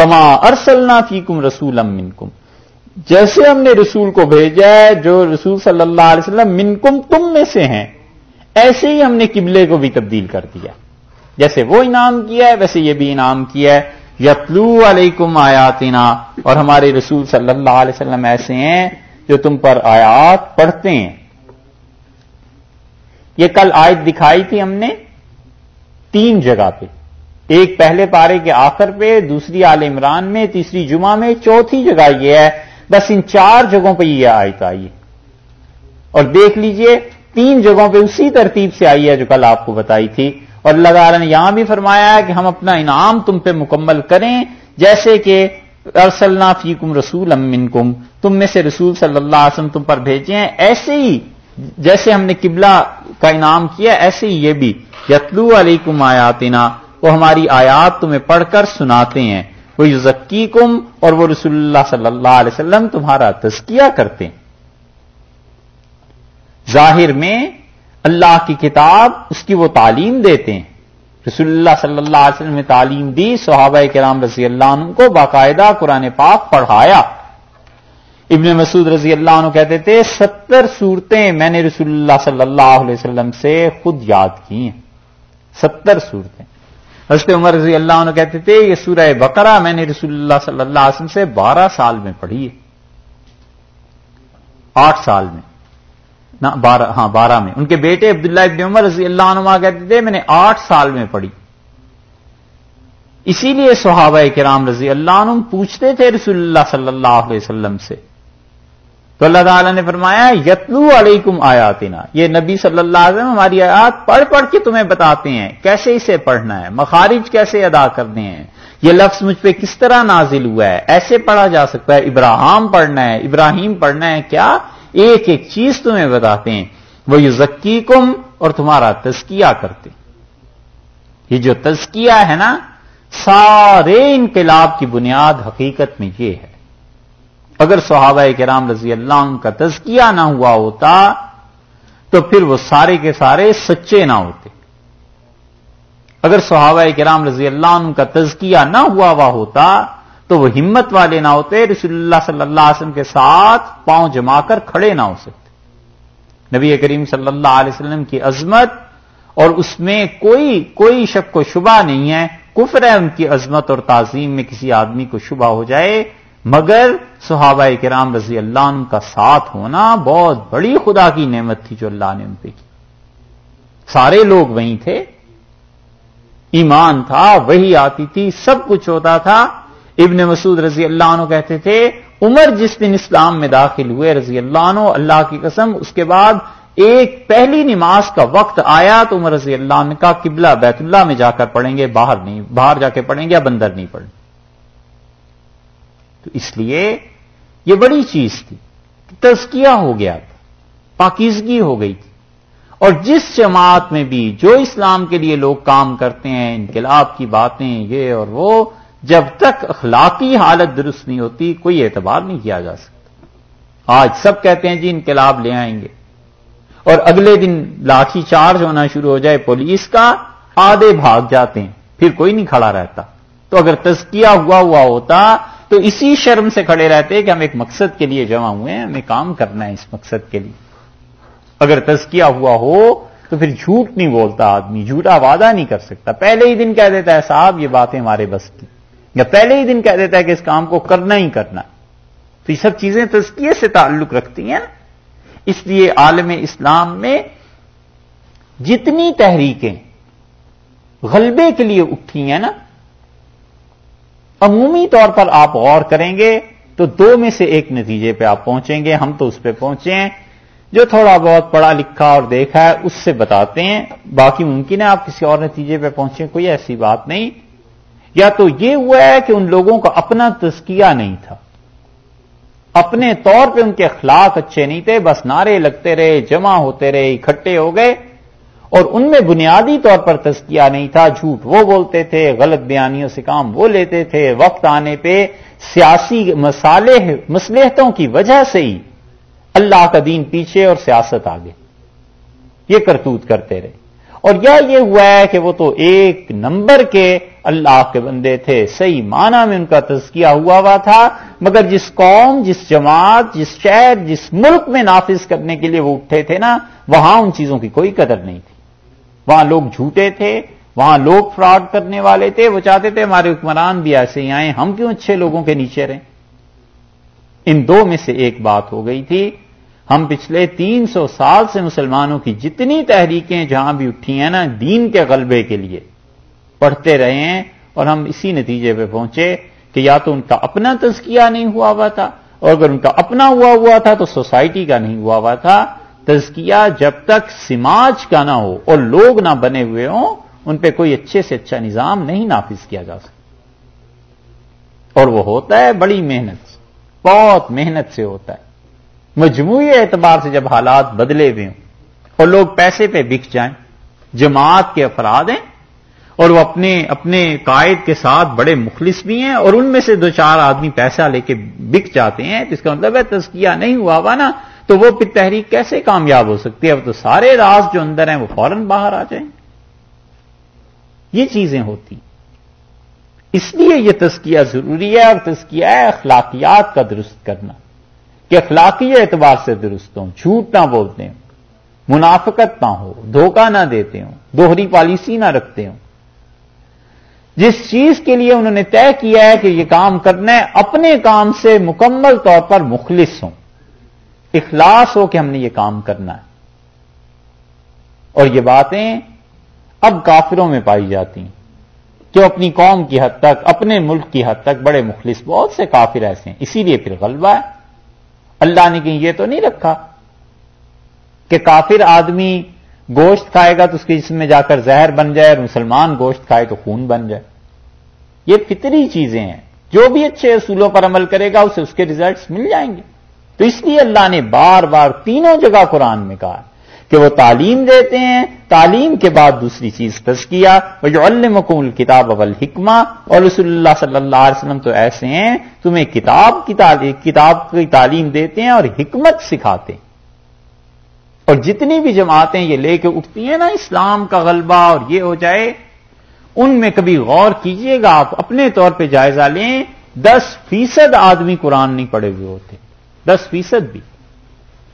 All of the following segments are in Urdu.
کما ارسلنا فیکم رسول منکم۔ جیسے ہم نے رسول کو بھیجا ہے، جو رسول صلی اللہ علیہ وسلم منکم تم میں سے ہیں، ایسے ہی ہم نے قبلے کو بھی تبدیل کر دیا۔ جیسے وہ انعام کیا ہے، ویسے یہ بھی انعام کیا ہے۔ یتلو علیکم آیاتنا، اور ہمارے رسول صلی اللہ علیہ وسلم ایسے ہیں جو تم پر آیات پڑھتے ہیں۔ یہ کل آیت دکھائی تھی ہم نے تین جگہ پہ۔ ایک پہلے پارے کے آخر پہ، دوسری عال عمران میں، تیسری جمعہ میں، چوتھی جگہ یہ ہے، بس ان چار جگہوں پہ یہ آیت آئی اور دیکھ لیجیے، تین جگہوں پہ اسی ترتیب سے آئی ہے جو کل آپ کو بتائی تھی۔ اور اللہ تعالیٰ نے یہاں بھی فرمایا ہے کہ ہم اپنا انعام تم پہ مکمل کریں، جیسے کہ ارسلنا فیکم رسول منکم۔ تم میں سے رسول صلی اللہ علیہ وسلم تم پر بھیجے ہیں، ایسے ہی جیسے ہم نے قبلہ کا انعام کیا، ایسے ہی یہ بھی۔ یتلو علیکم آیاتنا۔ وہ ہماری آیات تمہیں پڑھ کر سناتے ہیں۔ وہ یوزکی کم اور وہ رسول اللہ صلی اللہ علیہ وسلم تمہارا تزکیہ کرتے ہیں۔ ظاہر میں اللہ کی کتاب اس کی وہ تعلیم دیتے ہیں۔ رسول اللہ صلی اللہ علیہ وسلم نے تعلیم دی، صحابہ کرام رضی اللہ عنہ کو باقاعدہ قرآن پاک پڑھایا۔ ابن مسعود رضی اللہ عنہ کہتے تھے، ستر صورتیں میں نے رسول اللہ صلی اللہ علیہ وسلم سے خود یاد کی ہیں۔ ستر صورتیں۔ حضرت عمر رضی اللہ عنہ کہتے تھے، یہ سورہ بقرہ میں نے رسول اللہ صلی اللہ علیہ وسلم سے بارہ سال میں پڑھی ہے۔ آٹھ سال میں۔ بارہ ہاں بارہ میں۔ ان کے بیٹے عبداللہ ابن عمر رضی اللہ عنہ کہتے تھے، میں نے آٹھ سال میں پڑھی۔ اسی لیے صحابہ کرام رضی اللہ عنہ پوچھتے تھے رسول اللہ صلی اللہ علیہ وسلم سے تو اللہ تعالیٰ نے فرمایا، یتلو علیکم آیاتنا. یہ نبی صلی اللہ علیہ وسلم ہماری آیات پڑھ پڑھ کے تمہیں بتاتے ہیں کیسے اسے پڑھنا ہے، مخارج کیسے ادا کرنے ہیں، یہ لفظ مجھ پہ کس طرح نازل ہوا ہے، ایسے پڑھا جا سکتا ہے ابراہم پڑھنا ہے، ابراہیم پڑھنا ہے، کیا ایک ایک چیز تمہیں بتاتے ہیں۔ وہ یہ ذکی کم اور تمہارا تزکیہ کرتے یہ جو تزکیہ ہے نا، سارے انقلاب کی بنیاد حقیقت میں یہ ہے۔ اگر صحابہ کرام رضی اللہ عنہ کا تزکیہ نہ ہوا ہوتا، تو پھر وہ سارے کے سارے سچے نہ ہوتے۔ اگر صحابہ کرام رضی اللہ عنہ کا تزکیہ نہ ہوا ہوا ہوتا، تو وہ ہمت والے نہ ہوتے، رسول اللہ صلی اللہ علیہ وسلم کے ساتھ پاؤں جما کر کھڑے نہ ہو سکتے۔ نبی کریم صلی اللہ علیہ وسلم کی عظمت اور اس میں کوئی کوئی شک و شبہ نہیں ہے۔ کفر ہے ان کی عظمت اور تعظیم میں کسی آدمی کو شبہ ہو جائے۔ مگر صحابہ کرام رضی اللہ عنہ کا ساتھ ہونا بہت بڑی خدا کی نعمت تھی جو اللہ نے ان پہ کی۔ سارے لوگ وہیں تھے۔ ایمان تھا وہی آتی تھی، سب کچھ ہوتا تھا۔ ابن مسعود رضی اللہ عنہ کہتے تھے، عمر جس دن اسلام میں داخل ہوئے رضی اللہ عنہ، اللہ کی قسم، اس کے بعد ایک پہلی نماز کا وقت آیا تو عمر رضی اللہ عنہ کا قبلہ بیت اللہ میں جا کر پڑھیں گے، باہر نہیں، باہر جا کے پڑھیں گے یا بندر نہیں پڑھیں۔ تو اس لیے یہ بڑی چیز تھی تزکیہ ہو گیا تھا، پاکیزگی ہو گئی تھی۔ اور جس جماعت میں بھی جو اسلام کے لیے لوگ کام کرتے ہیں انقلاب کی باتیں، یہ اور وہ، جب تک اخلاقی حالت درست نہیں ہوتی، کوئی اعتبار نہیں کیا جا سکتا۔ آج سب کہتے ہیں جی انقلاب لے آئیں گے۔ اور اگلے دن لاٹھی چارج ہونا شروع ہو جائے، پولیس کا آدھے بھاگ جاتے ہیں، پھر کوئی نہیں کھڑا رہتا۔ تو اگر تزکیہ ہوا ہوا ہوتا تو اسی شرم سے کھڑے رہتے کہ ہم ایک مقصد کے لیے جمع ہوئے ہیں، ہمیں کام کرنا ہے اس مقصد کے لیے۔ اگر تزکیہ ہوا ہو تو پھر جھوٹ نہیں بولتا آدمی، جھوٹا وعدہ نہیں کر سکتا۔ پہلے ہی دن کہہ دیتا ہے، صاحب یہ باتیں ہمارے بس کی۔ یا پہلے ہی دن کہہ دیتا ہے کہ اس کام کو کرنا ہی کرنا۔ تو یہ سب چیزیں تزکیے سے تعلق رکھتی ہیں۔ نا اس لیے عالم اسلام میں جتنی تحریکیں غلبے کے لیے اٹھی ہیں نا عمومی طور پر آپ غور کریں گے تو دو میں سے ایک نتیجے پہ آپ پہنچیں گے، ہم تو اس پہ پہنچے ہیں۔ جو تھوڑا بہت پڑھا لکھا اور دیکھا ہے، اس سے بتاتے ہیں۔ باقی ممکن ہے آپ کسی اور نتیجے پہ پہنچیں، کوئی ایسی بات نہیں۔ یا تو یہ ہوا ہے کہ ان لوگوں کا اپنا تزکیہ نہیں تھا۔ اپنے طور پہ ان کے اخلاق اچھے نہیں تھے، بس نعرے لگتے رہے، جمع ہوتے رہے، اکٹھے ہو گئے۔ اور ان میں بنیادی طور پر تزکیہ نہیں تھا، جھوٹ وہ بولتے تھے، غلط بیانیوں سے کام وہ لیتے تھے۔ وقت آنے پہ سیاسی مسالح مسلحتوں کی وجہ سے ہی اللہ کا دین پیچھے اور سیاست آگے۔ یہ کرتوت کرتے رہے۔ اور یا یہ ہوا ہے کہ وہ تو ایک نمبر کے اللہ کے بندے تھے، صحیح معنی میں ان کا تزکیہ ہوا ہوا تھا، مگر جس قوم، جس جماعت، جس شہر، جس ملک میں نافذ کرنے کے لیے وہ اٹھے تھے نا، وہاں ان چیزوں کی کوئی قدر نہیں تھی۔ وہاں لوگ جھوٹے تھے، وہاں لوگ فراڈ کرنے والے تھے، وہ چاہتے تھے ہمارے حکمران بھی ایسے ہی آئے ہم کیوں اچھے لوگوں کے نیچے رہیں؟ ان دو میں سے ایک بات ہو گئی تھی، ہم پچھلے تین سو سال سے مسلمانوں کی جتنی تحریکیں جہاں بھی اٹھی ہیں نا، دین کے غلبے کے لیے پڑھتے رہے ہیں، اور ہم اسی نتیجے پہ پہنچے کہ یا تو ان کا اپنا تزکیہ نہیں ہوا ہوا تھا، اور اگر ان کا اپنا ہوا ہوا تھا تو سوسائٹی کا نہیں ہوا ہوا تھا۔ تزکیہ جب تک سماج کا نہ ہو اور لوگ نہ بنے ہوئے ہوں، ان پہ کوئی اچھے سے اچھا نظام نہیں نافذ کیا جا سکتا۔ اور وہ ہوتا ہے بڑی محنت سے، بہت محنت سے ہوتا ہے۔ مجموعی اعتبار سے جب حالات بدلے ہوئے ہوں اور لوگ پیسے پہ بک جائیں، جماعت کے افراد ہیں اور وہ اپنے اپنے قائد کے ساتھ بڑے مخلص بھی ہیں اور ان میں سے دو چار آدمی پیسہ لے کے بک جاتے ہیں، تو اس کا مطلب ہے تزکیہ نہیں ہوا ہوا نا تو وہ پھر تحریک کیسے کامیاب ہو سکتی ہے؟ اب تو سارے راز جو اندر ہیں وہ فوراً باہر آ جائیں۔ یہ چیزیں ہوتی۔ اس لیے یہ تزکیہ ضروری ہے اور تزکیہ ہے اخلاقیات کا درست کرنا۔ کہ اخلاقی اعتبار سے درست ہوں، جھوٹ نہ بولتے ہوں، منافقت نہ ہو، دھوکہ نہ دیتے ہوں، دوہری پالیسی نہ رکھتے ہوں۔ جس چیز کے لیے انہوں نے طے کیا ہے کہ یہ کام کرنا ہے، اپنے کام سے مکمل طور پر مخلص ہوں۔ اخلاص ہو کہ ہم نے یہ کام کرنا ہے۔ اور یہ باتیں اب کافروں میں پائی جاتی ہیں۔ جو اپنی قوم کی حد تک، اپنے ملک کی حد تک بڑے مخلص، بہت سے کافر ایسے ہیں۔ اسی لیے پھر غلبہ ہے۔ اللہ نے کہیں یہ تو نہیں رکھا کہ کافر آدمی گوشت کھائے گا تو اس کے جسم میں جا کر زہر بن جائے اور مسلمان گوشت کھائے تو خون بن جائے۔ یہ فطری چیزیں ہیں۔ جو بھی اچھے اصولوں پر عمل کرے گا، اسے اس کے ریزلٹس مل جائیں گے۔ تو اس لیے اللہ نے بار بار تینوں جگہ قرآن میں کہا کہ وہ تعلیم دیتے ہیں، تعلیم کے بعد دوسری چیز تزکیہ وہ جو المکول کتاب اول حکمہ اور رسول اللہ صلی اللہ علیہ وسلم تو ایسے ہیں، تمہیں کتاب کی کتاب کی تعلیم دیتے ہیں اور حکمت سکھاتے ہیں۔ اور جتنی بھی جماعتیں یہ لے کے اٹھتی ہیں نا اسلام کا غلبہ اور یہ ہو جائے، ان میں کبھی غور کیجیے گا، آپ اپنے طور پہ جائزہ لیں، دس فیصد آدمی قرآن نہیں پڑھے ہوئے ہوتے۔ دس فیصد بھی۔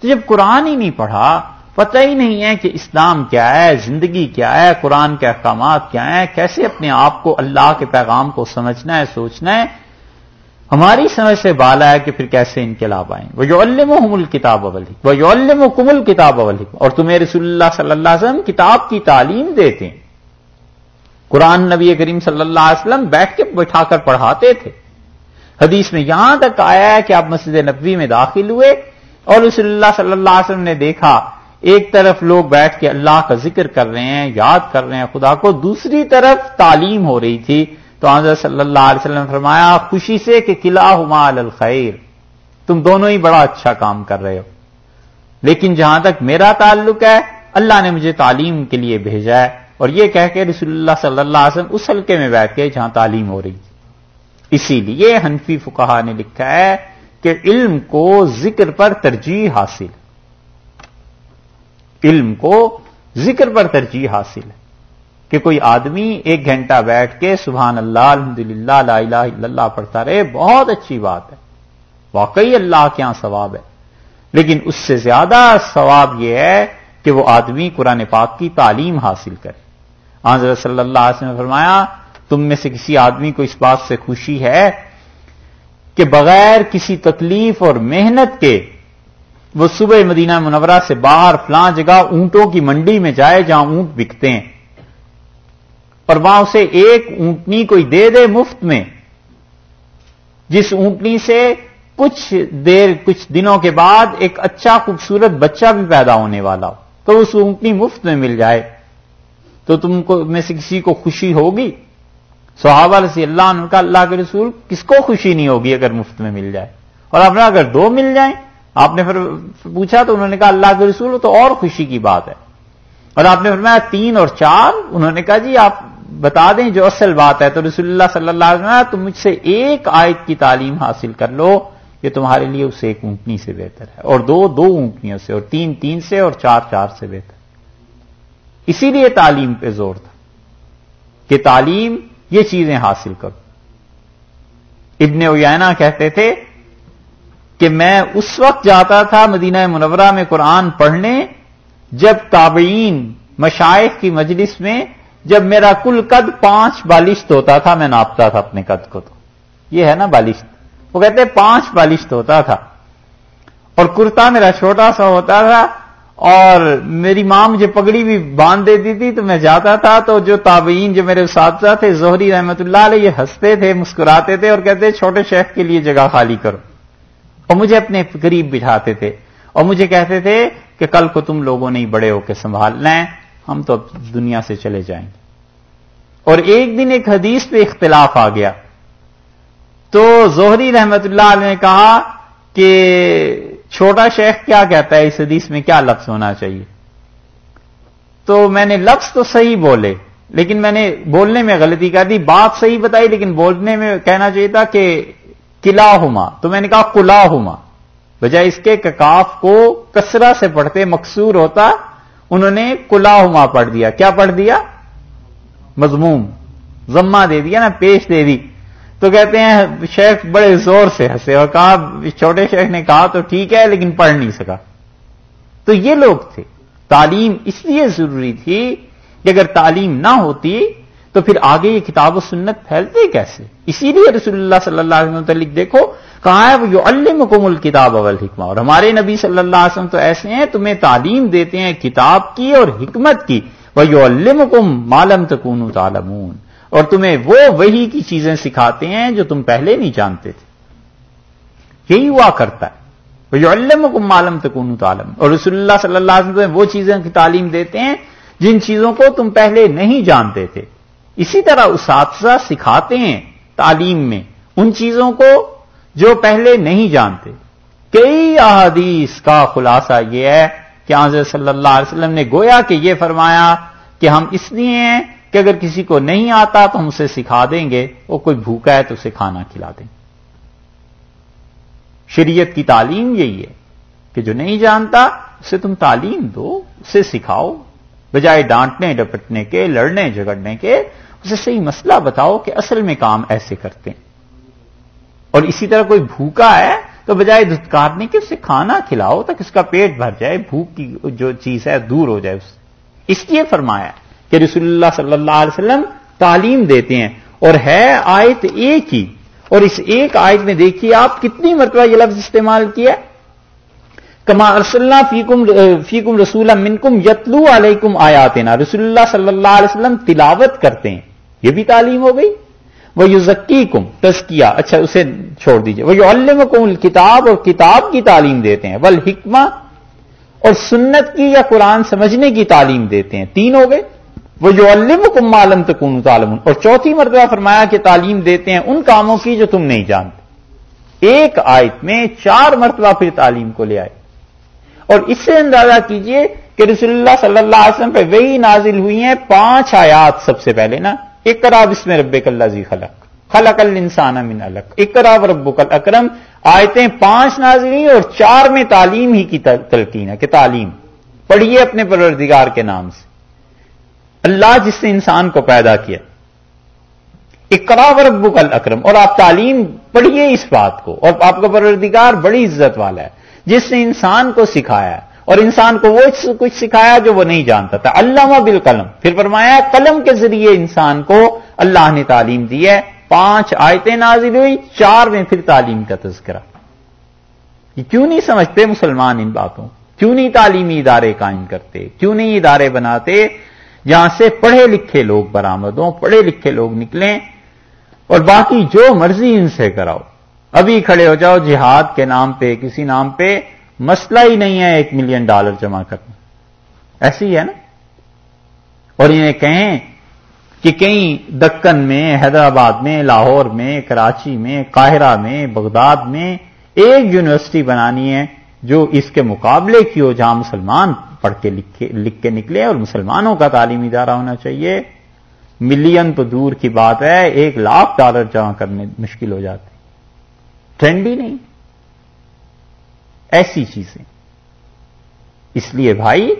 تو جب قرآن ہی نہیں پڑھا، پتہ ہی نہیں ہے کہ اسلام کیا ہے، زندگی کیا ہے، قرآن کے احکامات کیا ہیں، کیسے اپنے آپ کو اللہ کے پیغام کو سمجھنا ہے، سوچنا ہے۔ ہماری سمجھ سے بالا ہے کہ پھر کیسے انقلاب آئیں۔ وہ جو الم و حمل کتاب اول وہ جو الم و کمل کتاب اول اور تمہیں رسول اللہ صلی اللہ علیہ وسلم کتاب کی تعلیم دیتے۔ ہیں قرآن نبی کریم صلی اللہ علیہ وسلم بیٹھ کے بٹھا کر پڑھاتے تھے۔ حدیث میں یہاں تک آیا ہے کہ آپ مسجد نبوی میں داخل ہوئے اور رسول اللہ صلی اللہ علیہ وسلم نے دیکھا ایک طرف لوگ بیٹھ کے اللہ کا ذکر کر رہے ہیں، یاد کر رہے ہیں، خدا کو دوسری طرف تعلیم ہو رہی تھی۔ تو حضرت صلی اللہ علیہ وسلم نے فرمایا، خوشی سے کہ قلعہ ہما الخیر، تم دونوں ہی بڑا اچھا کام کر رہے ہو۔ لیکن جہاں تک میرا تعلق ہے، اللہ نے مجھے تعلیم کے لیے بھیجا ہے۔ اور یہ کہہ کے رسول اللہ صلی اللہ علیہ وسلم اس حلقے میں بیٹھ کے جہاں تعلیم ہو رہی تھی۔ اسی لیے حنفی فکہ نے لکھا ہے کہ علم کو ذکر پر ترجیح حاصل علم کو ذکر پر ترجیح حاصل ہے کہ کوئی آدمی ایک گھنٹہ بیٹھ کے سبحان اللہ الحمد للہ لا الہ الا اللہ پڑھتا رہے، بہت اچھی بات ہے۔ واقعی اللہ کے یہاں ثواب ہے۔ لیکن اس سے زیادہ ثواب یہ ہے کہ وہ آدمی قرآن پاک کی تعلیم حاصل کرے۔ حضرت صلی اللہ علیہ وسلم نے فرمایا تم میں سے کسی آدمی کو اس بات سے خوشی ہے کہ بغیر کسی تکلیف اور محنت کے وہ صبح مدینہ منورہ سے باہر فلاں جگہ اونٹوں کی منڈی میں جائے جہاں اونٹ بکتے ہیں؟ اور وہاں اسے ایک اونٹنی کوئی دے دے مفت میں، جس اونٹنی سے کچھ دیر، کچھ دنوں کے بعد ایک اچھا خوبصورت بچہ بھی پیدا ہونے والا ہو، تو اس اونٹنی مفت میں مل جائے۔ تو تم کو، میں سے کسی کو خوشی ہوگی؟ صحابہ رسی اللہ عنہ کا اللہ کے رسول کس کو خوشی نہیں ہوگی اگر مفت میں مل جائے؟ اور اپنا اگر دو مل جائیں، آپ نے پھر پوچھا تو انہوں نے کہا اللہ کے رسول تو اور خوشی کی بات ہے۔ اور آپ نے فرمایا تین اور چار؟ انہوں نے کہا جی آپ بتا دیں جو اصل بات ہے۔ تو رسول اللہ صلی اللہ علیہ وسلم تم مجھ سے ایک آیت کی تعلیم حاصل کر لو، یہ تمہارے لیے اسے ایک اونٹنی سے بہتر ہے۔ اور دو دو اونٹنیوں سے، اور تین تین سے، اور چار چار سے بہتر۔ اسی لیے تعلیم پہ زور تھا کہ تعلیم یہ چیزیں حاصل کرو ابن اوینا کہتے تھے کہ میں اس وقت جاتا تھا مدینہ منورہ میں قرآن پڑھنے، جب تابعین مشائق کی مجلس میں، جب میرا کل قد پانچ بالشت ہوتا تھا، میں ناپتا تھا اپنے قد کو تو۔ یہ ہے نا بالشت۔ وہ کہتے پانچ بالشت ہوتا تھا۔ اور کرتا میرا چھوٹا سا ہوتا تھا اور میری ماں مجھے پگڑی بھی باندھ دیتی تھی تو میں جاتا تھا تو جو تابعین جو میرے اساتذہ تھے، زہری رحمت اللہ علیہ، یہ ہنستے تھے، مسکراتے تھے اور کہتے چھوٹے شیخ کے لیے جگہ خالی کرو۔ اور مجھے اپنے قریب بٹھاتے تھے اور مجھے کہتے تھے کہ کل کو تم لوگوں نے بڑے ہو کے سنبھال لیں، ہم تو اب دنیا سے چلے جائیں۔ گے اور ایک دن ایک حدیث پہ اختلاف آ گیا۔ تو زہری رحمت اللہ علیہ نے کہا کہ چھوٹا شیخ کیا کہتا ہے اس حدیث میں کیا لفظ ہونا چاہیے؟ تو میں نے لفظ تو صحیح بولے، لیکن میں نے بولنے میں غلطی کر دی، بات صحیح بتائی، لیکن بولنے میں کہنا چاہیے تھا کہ کلا ہوما تو میں نے کہا کلا ہوما بجائے اس کے ککاف کو کسرا سے پڑھتے مقصور ہوتا، انہوں نے کلا ہوما پڑھ دیا۔ کیا پڑھ دیا؟ مضموم ضمہ دے دیا نا، پیش دے دی۔ تو کہتے ہیں شیخ بڑے زور سے ہنسے اور کہا چھوٹے شیخ نے کہا تو ٹھیک ہے، لیکن پڑھ نہیں سکا۔ تو یہ لوگ تھے۔ تعلیم اس لیے ضروری تھی کہ اگر تعلیم نہ ہوتی تو پھر آگے یہ کتاب و سنت پھیلتے کیسے؟ اسی لیے رسول اللہ صلی اللہ علیہ وسلم دیکھو کہاں ہے، وہ جو الکتاب اول حکمہ اور ہمارے نبی صلی اللہ علیہ وسلم تو ایسے ہیں، تمہیں تعلیم دیتے ہیں کتاب کی اور حکمت کی۔ وہ یو الکم مالم تکون تعلمون اور تمہیں وہ وہی کی چیزیں سکھاتے ہیں جو تم پہلے نہیں جانتے تھے۔ یہی ہوا کرتا ہے۔ وہ جو الکم مالم تکون تعلم اور رسول اللہ صلی اللہ علیہ وسلم وہ چیزیں کی تعلیم دیتے ہیں جن چیزوں کو تم پہلے نہیں جانتے تھے۔ اسی طرح اساتذہ سکھاتے ہیں تعلیم میں ان چیزوں کو جو پہلے نہیں جانتے۔ کئی احادیث کا خلاصہ یہ ہے کہ حضرت صلی اللہ علیہ وسلم نے گویا کہ یہ فرمایا کہ ہم اس لیے ہیں کہ اگر کسی کو نہیں آتا تو ہم اسے سکھا دیں گے، وہ کوئی بھوکا ہے تو اسے کھانا کھلا دیں۔ شریعت کی تعلیم یہی ہے کہ جو نہیں جانتا، اسے تم تعلیم دو، اسے سکھاؤ۔ بجائے ڈانٹنے، ڈپٹنے کے، لڑنے، جھگڑنے کے، اسے صحیح مسئلہ بتاؤ کہ اصل میں کام ایسے کرتے ہیں۔ اور اسی طرح کوئی بھوکا ہے تو بجائے دھتکارنے کے اسے کھانا کھلاؤ تاکہ اس کا پیٹ بھر جائے، بھوک کی جو چیز ہے دور ہو جائے اس۔ اس لیے فرمایا کہ رسول اللہ صلی اللہ علیہ وسلم تعلیم دیتے ہیں اور ہے آیت ایک ہی اور اس ایک آیت میں دیکھیے آپ کتنی مرتبہ یہ لفظ استعمال کیا کما رسول اللہ فیکم فیکم رسول منکم یتلو علیکم آیاتنا۔ رسول اللہ صلی اللہ علیہ وسلم تلاوت کرتے ہیں۔ یہ بھی تعلیم ہو گئی۔ وہ یو ذکی کم تسکیا اچھا اسے چھوڑ دیجیے وہ یو الم کتاب اور کتاب کی تعلیم دیتے ہیں۔ ول حکمہ اور سنت کی یا قرآن سمجھنے کی تعلیم دیتے ہیں۔ تین ہو گئے۔ وہ جو الم کم عالم تکون تعلم اور چوتھی مرتبہ فرمایا کہ تعلیم دیتے ہیں ان کاموں کی جو تم نہیں جانتے۔ ایک آیت میں چار مرتبہ پھر تعلیم کو لے آئے۔ اور اس سے اندازہ کیجیے کہ رسول اللہ صلی اللہ علیہ وسلم پہ وہی نازل ہوئی ہیں پانچ آیات سب سے پہلے نا۔ اکرا بسم رب اللہ زی خلق۔ خلق الانسان من الق اکرا رب کل اکرم آیتیں پانچ نازل ہوئی اور چار میں تعلیم ہی کی تلقین ہے، کہ تعلیم۔ پڑھیے اپنے پروردگار کے نام سے۔ اللہ جس نے انسان کو پیدا کیا۔ اکرا رب کل اکرم اور آپ تعلیم پڑھیے اس بات کو، اور آپ کا پروردگار بڑی عزت والا ہے۔ جس نے انسان کو سکھایا، اور انسان کو وہ کچھ سکھایا جو وہ نہیں جانتا تھا۔ علامہ بال قلم پھر فرمایا قلم کے ذریعے انسان کو اللہ نے تعلیم دی ہے۔ پانچ آیتیں نازل ہوئی، چار میں پھر تعلیم کا تذکرہ۔ یہ کیوں نہیں سمجھتے مسلمان ان باتوں؟ کیوں نہیں تعلیمی ادارے قائم کرتے؟ کیوں نہیں ادارے بناتے؟ جہاں سے پڑھے لکھے لوگ برآمد ہوں، پڑھے لکھے لوگ نکلیں اور باقی جو مرضی ان سے کراؤ۔ ابھی کھڑے ہو جاؤ، جہاد کے نام پہ، کسی نام پہ مسئلہ ہی نہیں ہے ایک ملین ڈالر جمع کرنا۔ ایسی ہے نا؟ اور انہیں کہیں کہ کہیں دکن میں، حیدرآباد میں، لاہور میں، کراچی میں، قاہرہ میں، بغداد میں ایک یونیورسٹی بنانی ہے۔ جو اس کے مقابلے کی ہو، جہاں مسلمان پڑھ کے لکھ کے نکلے اور مسلمانوں کا تعلیمی ادارہ ہونا چاہیے۔ ملین تو دور کی بات ہے، ایک لاکھ ڈالر جمع کرنے مشکل ہو جاتے ٹرینڈ ہی نہیں۔ ایسی چیزیں۔ اس لیے بھائی،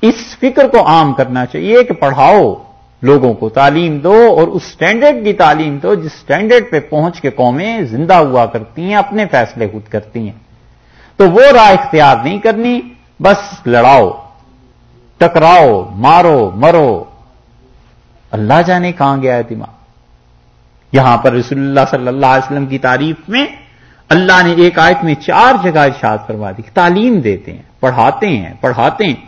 اس فکر کو عام کرنا چاہیے کہ پڑھاؤ، لوگوں کو تعلیم دو اور اس سٹینڈرڈ کی تعلیم دو، جس سٹینڈرڈ پہ پہنچ کے قومیں زندہ ہوا کرتی ہیں، اپنے فیصلے خود کرتی ہیں۔ تو وہ راہ اختیار نہیں کرنی، بس لڑاؤ، ٹکراؤ، مارو، مرو۔ اللہ جانے کہاں گیا ہے دماغ؟ یہاں پر رسول اللہ صلی اللہ علیہ وسلم کی تعریف میں اللہ نے ایک آیت میں چار جگہ ارشاد کروا دی، تعلیم دیتے ہیں، پڑھاتے ہیں پڑھاتے ہیں۔